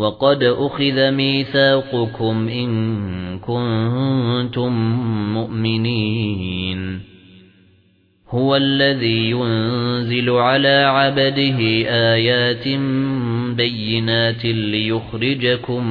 وَقَدْ أُخِذَ مِيثَاقُكُمْ إِن كُنتُم مُّؤْمِنِينَ. هُوَ الَّذِي يُنزِلُ عَلَى عَبْدِهِ آيَاتٍ بَيِّنَاتٍ لِيُخْرِجَكُم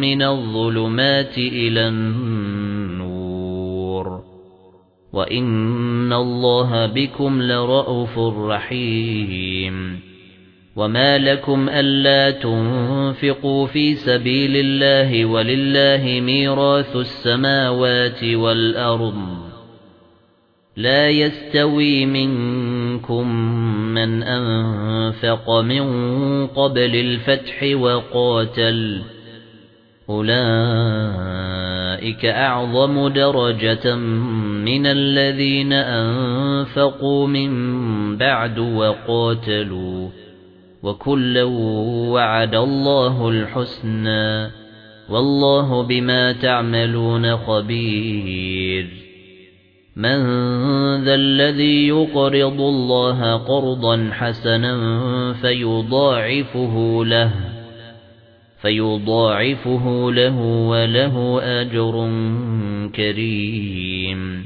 مِّنَ الظُّلُمَاتِ إِلَى النُّورِ. وَإِنَّ اللَّهَ بِكُمْ لَرَءُوفٌ رَحِيمٌ. وَمَا لَكُمْ أَلَّا تُنفِقُوا فِي سَبِيلِ اللَّهِ وَلِلَّهِ مِيرَاثُ السَّمَاوَاتِ وَالْأَرْضِ لَا يَسْتَوِي مِنكُم مَّنْ أَنفَقَ مِن قَبْلِ الْفَتْحِ وَقَاتَلَ أُولَئِكَ أَعْظَمُ دَرَجَةً مِنَ الَّذِينَ أَنفَقُوا مِن بَعْدُ وَقَاتَلُوا وَكُلًّا وَعَدَ اللَّهُ الْحُسْنَى وَاللَّهُ بِمَا تَعْمَلُونَ خَبِيرٌ. مَنْ ذَا الَّذِي يُقْرِضُ اللَّهَ قَرْضًا حَسَنًا فَيُضَاعِفُهُ لَهُ فَيُضَاعِفُهُ لَهُ وَلَهُ أَجْرٌ كَرِيمٌ.